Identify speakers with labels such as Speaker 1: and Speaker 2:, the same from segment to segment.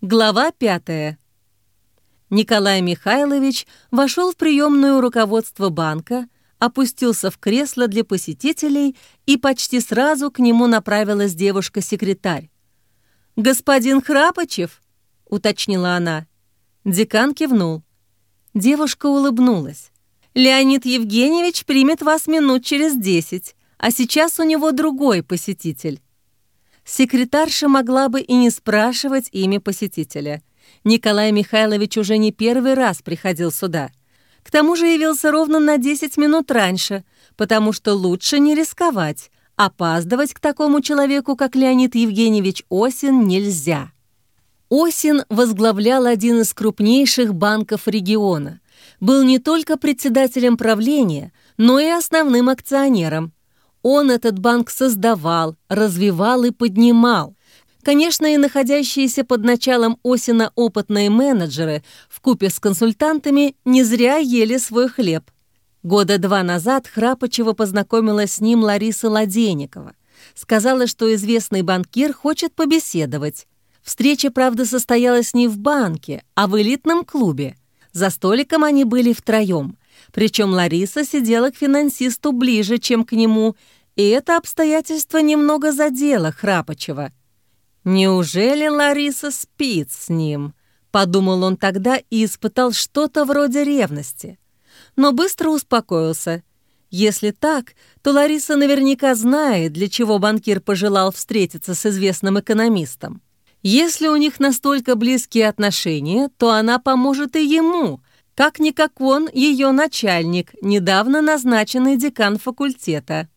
Speaker 1: Глава пятая. Николай Михайлович вошел в приемную руководство банка, опустился в кресло для посетителей, и почти сразу к нему направилась девушка-секретарь. «Господин Храпочев?» — уточнила она. Декан кивнул. Девушка улыбнулась. «Леонид Евгеньевич примет вас минут через десять, а сейчас у него другой посетитель». Секретарша могла бы и не спрашивать имя посетителя. Николай Михайлович уже не первый раз приходил сюда. К тому же явился ровно на 10 минут раньше, потому что лучше не рисковать. Опаздывать к такому человеку, как Леонид Евгеньевич Осин, нельзя. Осин возглавлял один из крупнейших банков региона. Был не только председателем правления, но и основным акционером – он этот банк создавал, развивал и поднимал. Конечно, и находящиеся под началом Осина опытные менеджеры в купе с консультантами не зря ели свой хлеб. Года два назад Храпочева познакомилась с ним Лариса Ладейникова. Сказала, что известный банкир хочет побеседовать. Встреча, правда, состоялась не в банке, а в элитном клубе. За столиком они были втроем. Причем Лариса сидела к финансисту ближе, чем к нему, и это обстоятельство немного задело Храпочева. «Неужели Лариса спит с ним?» — подумал он тогда и испытал что-то вроде ревности. Но быстро успокоился. Если так, то Лариса наверняка знает, для чего банкир пожелал встретиться с известным экономистом. Если у них настолько близкие отношения, то она поможет и ему, как-никак он ее начальник, недавно назначенный декан факультета.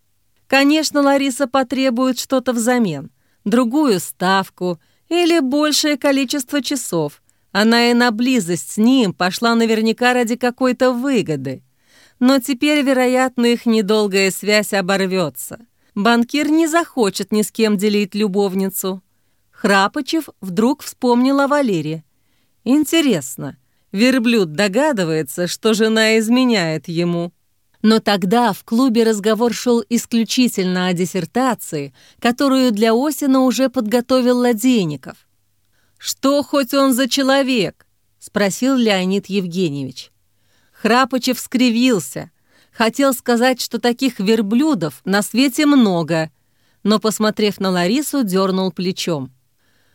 Speaker 1: Конечно, Лариса потребует что-то взамен, другую ставку или большее количество часов. Она и на близость с ним пошла наверняка ради какой-то выгоды. Но теперь, вероятно, их недолгая связь оборвется. Банкир не захочет ни с кем делить любовницу. Храпочев вдруг вспомнил о Валере. Интересно, Верблюд догадывается, что жена изменяет ему. Но тогда в клубе разговор шел исключительно о диссертации, которую для Осина уже подготовил Ладейников. «Что хоть он за человек?» — спросил Леонид Евгеньевич. Храпочев скривился. Хотел сказать, что таких верблюдов на свете много, но, посмотрев на Ларису, дернул плечом.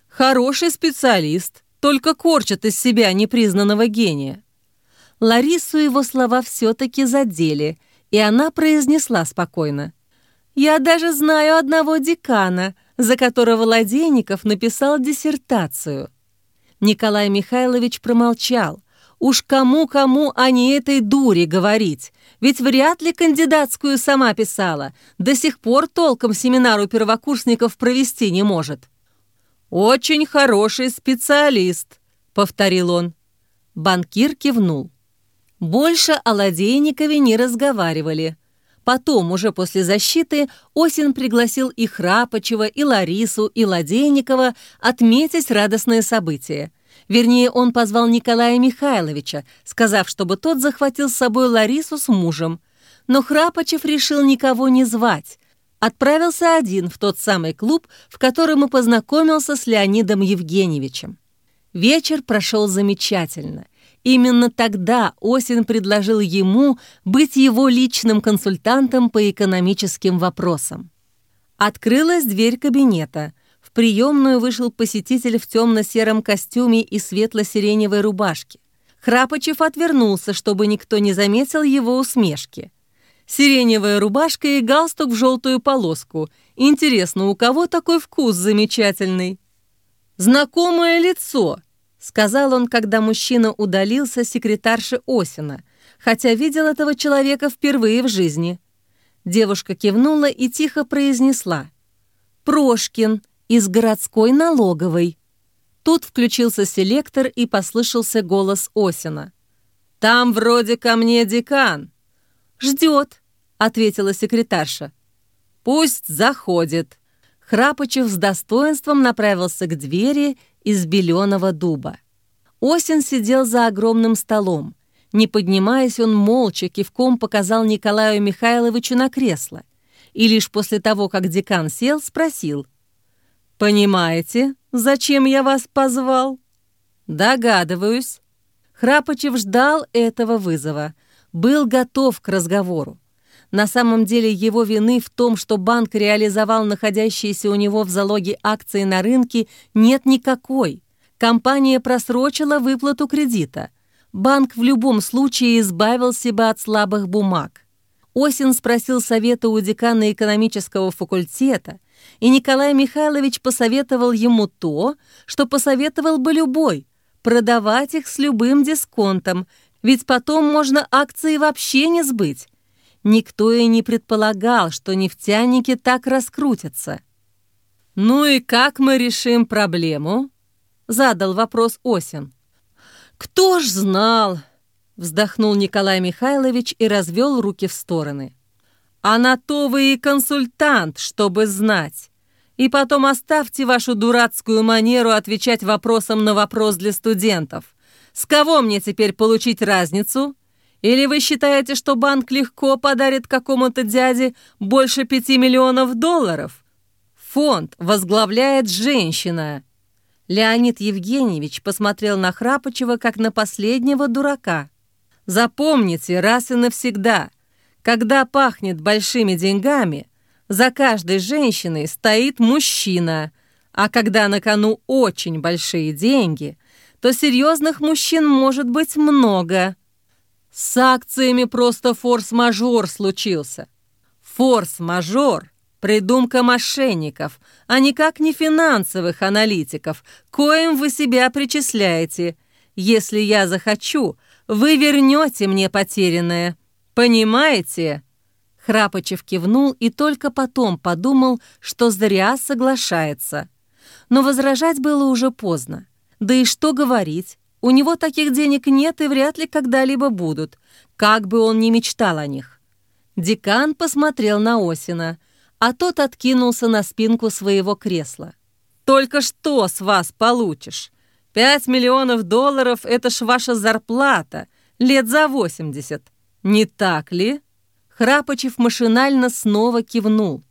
Speaker 1: «Хороший специалист, только корчат из себя непризнанного гения. Ларису его слова все-таки задели, и она произнесла спокойно. «Я даже знаю одного декана, за которого Ладейников написал диссертацию». Николай Михайлович промолчал. Уж кому-кому, а не этой дуре говорить. Ведь вряд ли кандидатскую сама писала. До сих пор толком семинар у первокурсников провести не может. «Очень хороший специалист», — повторил он. Банкир кивнул. Больше о Ладейникове не разговаривали. Потом, уже после защиты, Осин пригласил и Храпочева, и Ларису, и Ладейникова отметить радостное событие. Вернее, он позвал Николая Михайловича, сказав, чтобы тот захватил с собой Ларису с мужем. Но Храпочев решил никого не звать, отправился один в тот самый клуб, в котором и познакомился с Леонидом Евгеньевичем. Вечер прошел замечательно. Именно тогда Осин предложил ему быть его личным консультантом по экономическим вопросам. Открылась дверь кабинета. В приемную вышел посетитель в темно-сером костюме и светло-сиреневой рубашке. Храпочев отвернулся, чтобы никто не заметил его усмешки сиреневая рубашка и галстук в желтую полоску. Интересно, у кого такой вкус замечательный? «Знакомое лицо», — сказал он, когда мужчина удалился секретарши Осина, хотя видел этого человека впервые в жизни. Девушка кивнула и тихо произнесла. «Прошкин из городской налоговой». Тут включился селектор и послышался голос Осина. «Там вроде ко мне декан». «Ждет», — ответила секретарша. «Пусть заходит». Храпочев с достоинством направился к двери из беленого дуба. Осин сидел за огромным столом. Не поднимаясь, он молча кивком показал Николаю Михайловичу на кресло. И лишь после того, как декан сел, спросил. «Понимаете, зачем я вас позвал?» «Догадываюсь». Храпочев ждал этого вызова, был готов к разговору. На самом деле его вины в том, что банк реализовал находящиеся у него в залоге акции на рынке, нет никакой. Компания просрочила выплату кредита. Банк в любом случае избавился бы от слабых бумаг. Осин спросил совета у декана экономического факультета, и Николай Михайлович посоветовал ему то, что посоветовал бы любой – продавать их с любым дисконтом, ведь потом можно акции вообще не сбыть. Никто и не предполагал, что нефтяники так раскрутятся. «Ну и как мы решим проблему?» — задал вопрос Осин. «Кто ж знал?» — вздохнул Николай Михайлович и развел руки в стороны. «А на то вы и консультант, чтобы знать. И потом оставьте вашу дурацкую манеру отвечать вопросом на вопрос для студентов. С кого мне теперь получить разницу?» Или вы считаете, что банк легко подарит какому-то дяде больше пяти миллионов долларов? Фонд возглавляет женщина. Леонид Евгеньевич посмотрел на Храпочева как на последнего дурака. Запомните раз и навсегда, когда пахнет большими деньгами, за каждой женщиной стоит мужчина, а когда на кону очень большие деньги, то серьезных мужчин может быть много – с акциями просто форс-мажор случился. Форс-мажор — придумка мошенников, а никак не финансовых аналитиков, коим вы себя причисляете. Если я захочу, вы вернете мне потерянное. Понимаете?» Храпочев кивнул и только потом подумал, что зря соглашается. Но возражать было уже поздно. Да и что говорить? У него таких денег нет и вряд ли когда-либо будут, как бы он ни мечтал о них. Декан посмотрел на Осина, а тот откинулся на спинку своего кресла. «Только что с вас получишь? Пять миллионов долларов — это ж ваша зарплата, лет за восемьдесят. Не так ли?» Храпочев машинально снова кивнул.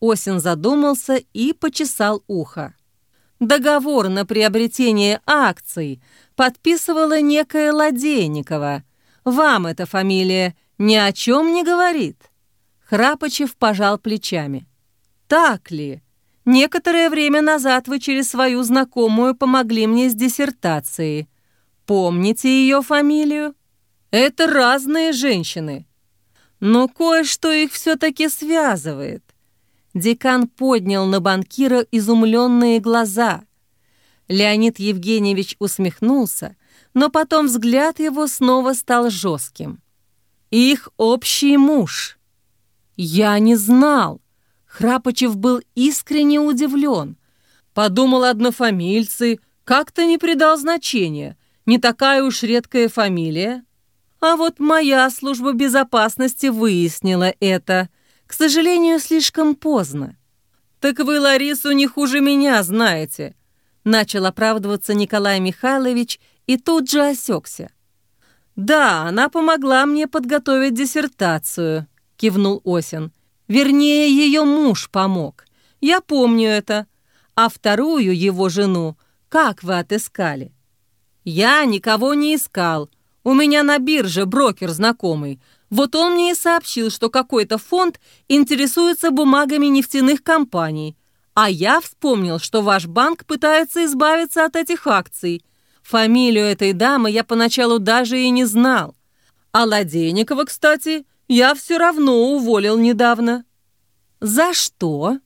Speaker 1: Осин задумался и почесал ухо. Договор на приобретение акций подписывала некая Ладейникова. Вам эта фамилия ни о чем не говорит?» Храпочев пожал плечами. «Так ли? Некоторое время назад вы через свою знакомую помогли мне с диссертацией. Помните ее фамилию? Это разные женщины. Но кое-что их все-таки связывает». Декан поднял на банкира изумленные глаза – Леонид Евгеньевич усмехнулся, но потом взгляд его снова стал жестким. «Их общий муж». «Я не знал». Храпочев был искренне удивлен. Подумал однофамильцы, как-то не придал значения. Не такая уж редкая фамилия. А вот моя служба безопасности выяснила это. К сожалению, слишком поздно. «Так вы Ларису не хуже меня знаете», Начал оправдываться Николай Михайлович и тут же осекся. «Да, она помогла мне подготовить диссертацию», — кивнул Осин. «Вернее, ее муж помог. Я помню это. А вторую его жену как вы отыскали?» «Я никого не искал. У меня на бирже брокер знакомый. Вот он мне и сообщил, что какой-то фонд интересуется бумагами нефтяных компаний. А я вспомнил, что ваш банк пытается избавиться от этих акций. Фамилию этой дамы я поначалу даже и не знал. А Ладейникова, кстати, я все равно уволил недавно. За что?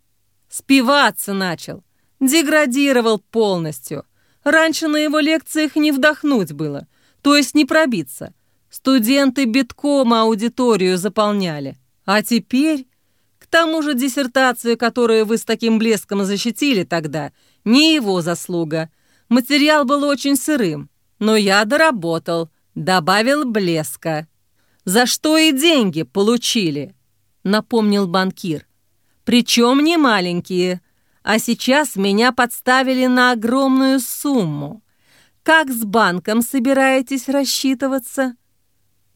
Speaker 1: Спиваться начал. Деградировал полностью. Раньше на его лекциях не вдохнуть было, то есть не пробиться. Студенты битком аудиторию заполняли. А теперь к тому же диссертацию, которую вы с таким блеском защитили тогда, не его заслуга. Материал был очень сырым, но я доработал, добавил блеска. За что и деньги получили, напомнил банкир. Причем не маленькие, а сейчас меня подставили на огромную сумму. Как с банком собираетесь рассчитываться?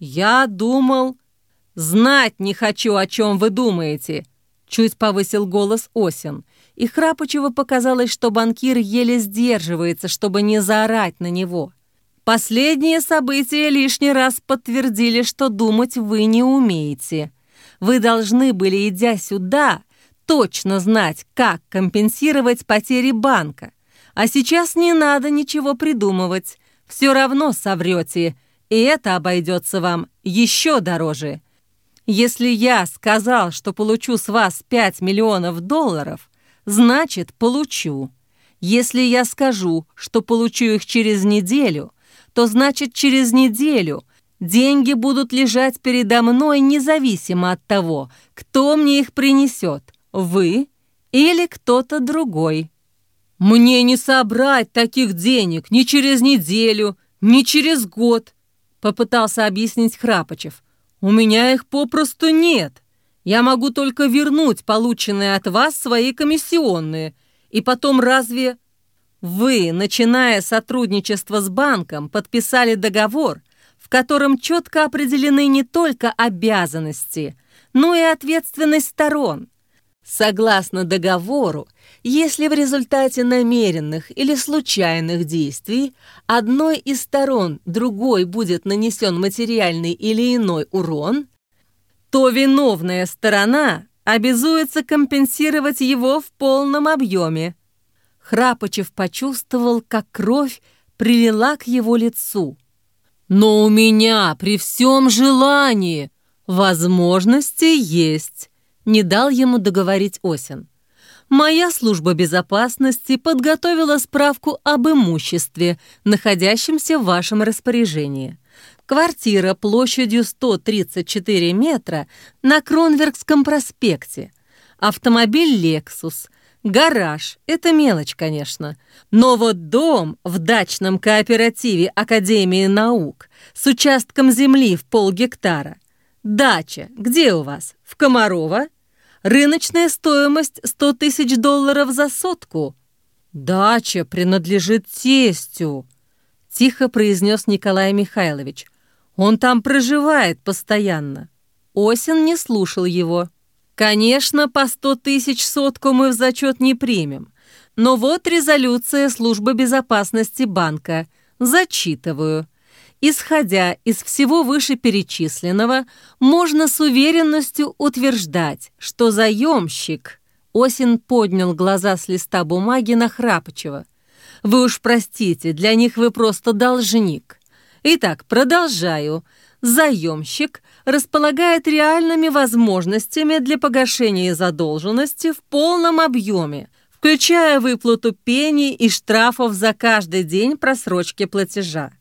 Speaker 1: Я думал, «Знать не хочу, о чем вы думаете», — чуть повысил голос Осин. и Храпочеву показалось, что банкир еле сдерживается, чтобы не заорать на него. Последние события лишний раз подтвердили, что думать вы не умеете. Вы должны были, идя сюда, точно знать, как компенсировать потери банка. А сейчас не надо ничего придумывать. Все равно соврете, и это обойдется вам еще дороже. Если я сказал, что получу с вас 5 миллионов долларов, значит, получу. Если я скажу, что получу их через неделю, то значит, через неделю деньги будут лежать передо мной независимо от того, кто мне их принесет – вы или кто-то другой. Мне не собрать таких денег ни через неделю, ни через год, попытался объяснить Храпочев. У меня их попросту нет. Я могу только вернуть полученные от вас свои комиссионные. И потом разве... Вы, начиная сотрудничество с банком, подписали договор, в котором четко определены не только обязанности, но и ответственность сторон. Согласно договору, если в результате намеренных или случайных действий одной из сторон другой будет нанесен материальный или иной урон, то виновная сторона обязуется компенсировать его в полном объеме. Храпочев почувствовал, как кровь прилила к его лицу. «Но у меня при всем желании возможности есть» не дал ему договорить Осин. Моя служба безопасности подготовила справку об имуществе, находящемся в вашем распоряжении. Квартира площадью 134 метра на Кронверкском проспекте. Автомобиль «Лексус». Гараж – это мелочь, конечно. Но вот дом в дачном кооперативе Академии наук с участком земли в полгектара. Дача где у вас? В Комарова? Рыночная стоимость 100 тысяч долларов за сотку. Дача принадлежит тестю, тихо произнес Николай Михайлович. Он там проживает постоянно. Осин не слушал его. Конечно, по 100 тысяч сотку мы в зачет не примем. Но вот резолюция службы безопасности банка. Зачитываю. Исходя из всего вышеперечисленного, можно с уверенностью утверждать, что заемщик... Осин поднял глаза с листа бумаги на Храпочева. «Вы уж простите, для них вы просто должник. Итак, продолжаю. Заемщик располагает реальными возможностями для погашения задолженности в полном объеме, включая выплату пений и штрафов за каждый день просрочки платежа.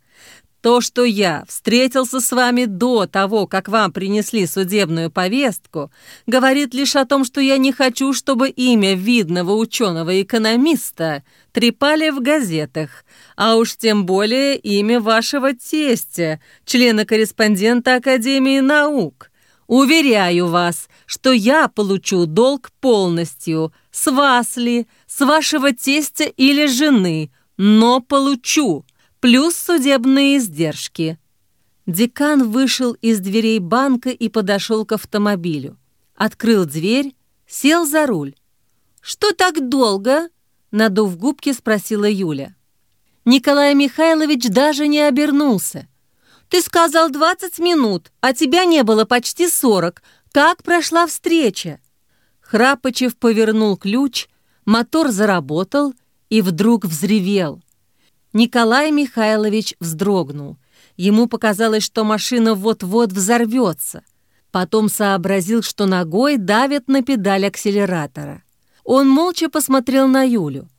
Speaker 1: То, что я встретился с вами до того, как вам принесли судебную повестку, говорит лишь о том, что я не хочу, чтобы имя видного ученого-экономиста трепали в газетах, а уж тем более имя вашего тестя, члена-корреспондента Академии наук. Уверяю вас, что я получу долг полностью, с вас ли, с вашего тестя или жены, но получу» плюс судебные издержки. Декан вышел из дверей банка и подошел к автомобилю. Открыл дверь, сел за руль. «Что так долго?» — надув губки, спросила Юля. Николай Михайлович даже не обернулся. «Ты сказал 20 минут, а тебя не было почти 40. Как прошла встреча?» Храпочев повернул ключ, мотор заработал и вдруг взревел. Николай Михайлович вздрогнул. Ему показалось, что машина вот-вот взорвется. Потом сообразил, что ногой давит на педаль акселератора. Он молча посмотрел на Юлю.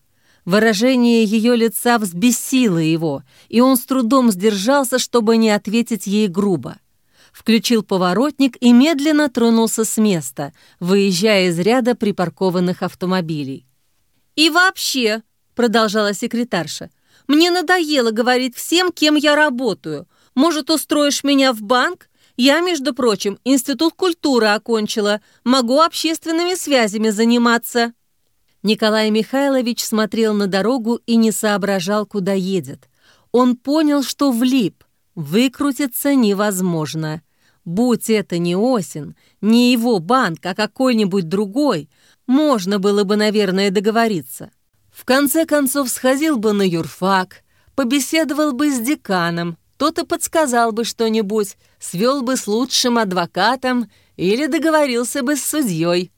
Speaker 1: Выражение ее лица взбесило его, и он с трудом сдержался, чтобы не ответить ей грубо. Включил поворотник и медленно тронулся с места, выезжая из ряда припаркованных автомобилей. «И вообще», — продолжала секретарша, — мне надоело говорить всем, кем я работаю. Может, устроишь меня в банк? Я, между прочим, институт культуры окончила. Могу общественными связями заниматься». Николай Михайлович смотрел на дорогу и не соображал, куда едет. Он понял, что влип. Выкрутиться невозможно. Будь это не Осин, не его банк, а какой-нибудь другой, можно было бы, наверное, договориться. В конце концов, сходил бы на юрфак, побеседовал бы с деканом, тот и подсказал бы что-нибудь, свел бы с лучшим адвокатом или договорился бы с судьей.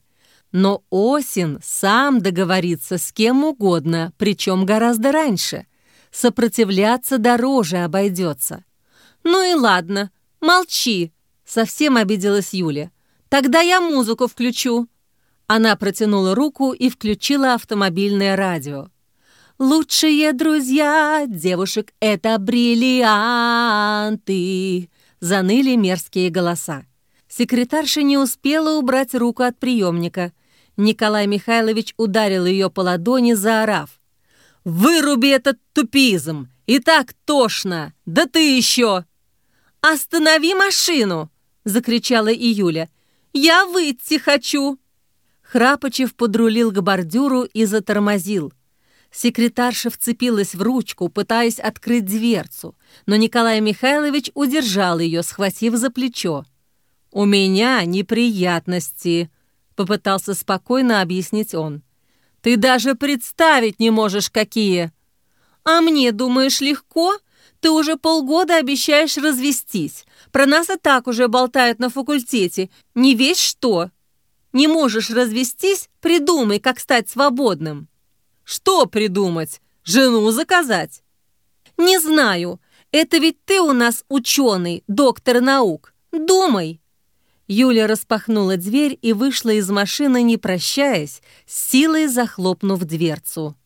Speaker 1: Но Осин сам договорится с кем угодно, причем гораздо раньше. Сопротивляться дороже обойдется. «Ну и ладно, молчи», — совсем обиделась Юля. «Тогда я музыку включу». Она протянула руку и включила автомобильное радио. «Лучшие друзья девушек — это бриллианты!» Заныли мерзкие голоса. Секретарша не успела убрать руку от приемника. Николай Михайлович ударил ее по ладони, заорав. «Выруби этот тупизм! И так тошно! Да ты еще!» «Останови машину!» — закричала Июля. «Я выйти хочу!» Храпочев подрулил к бордюру и затормозил. Секретарша вцепилась в ручку, пытаясь открыть дверцу, но Николай Михайлович удержал ее, схватив за плечо. «У меня неприятности», — попытался спокойно объяснить он. «Ты даже представить не можешь, какие!» «А мне, думаешь, легко? Ты уже полгода обещаешь развестись. Про нас и так уже болтают на факультете. Не весь что!» Не можешь развестись? Придумай, как стать свободным. Что придумать? Жену заказать? Не знаю. Это ведь ты у нас ученый, доктор наук. Думай. Юля распахнула дверь и вышла из машины, не прощаясь, силой захлопнув дверцу.